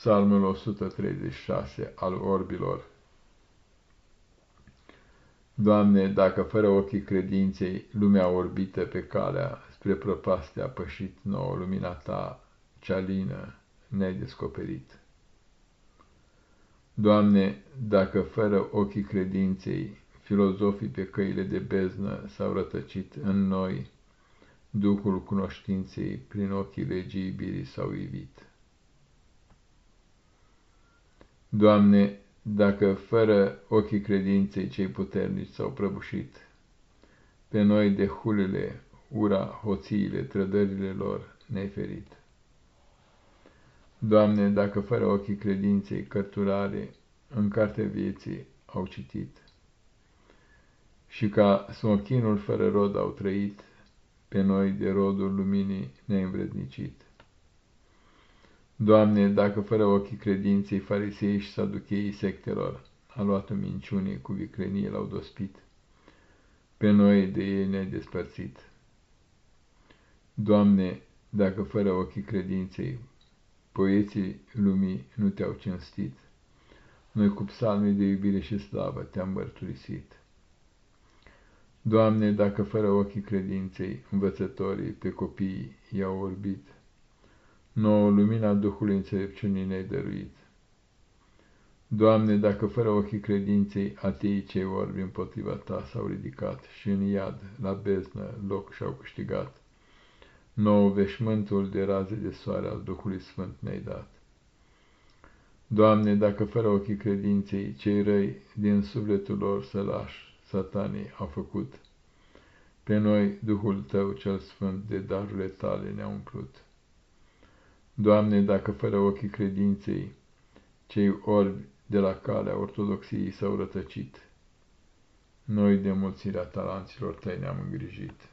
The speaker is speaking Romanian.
Psalmul 136 al orbilor Doamne, dacă fără ochii credinței lumea orbită pe calea spre prăpastia a pășit nouă lumina Ta, cea lină, nedescoperit. Doamne, dacă fără ochii credinței filozofii pe căile de beznă s-au rătăcit în noi, Duhul cunoștinței prin ochii legii iubirii s-au ivit. Doamne, dacă fără ochii credinței cei puternici s-au prăbușit, pe noi de hulele, ura, hoțiile, trădările lor neferit. Doamne, dacă fără ochii credinței cărturare în cartea vieții au citit, și ca smochinul fără rod au trăit, pe noi de rodul luminii neînvrednicit. Doamne, dacă fără ochii credinței farisei și saducheii sectelor a luat minciunii cu vicrenie l-au dospit, pe noi de ei ne-ai despărțit. Doamne, dacă fără ochii credinței poeții lumii nu te-au cinstit, noi cu psalmii de iubire și slavă te-am mărturisit. Doamne, dacă fără ochii credinței învățătorii pe copii i-au orbit, nouă lumina Duhului înțelepciunii ne-ai dăruit. Doamne, dacă fără ochii credinței ateii cei orbi împotriva Ta s-au ridicat și în iad, la beznă, loc și-au câștigat, nou veșmântul de raze de soare al Duhului Sfânt ne-ai dat. Doamne, dacă fără ochii credinței cei răi din sufletul lor sălași satanii au făcut, pe noi Duhul Tău cel Sfânt de darurile Tale ne-a umplut. Doamne, dacă fără ochii credinței, cei orbi de la calea ortodoxiei s-au rătăcit, noi de mulțirea talanților tăi ne-am îngrijit.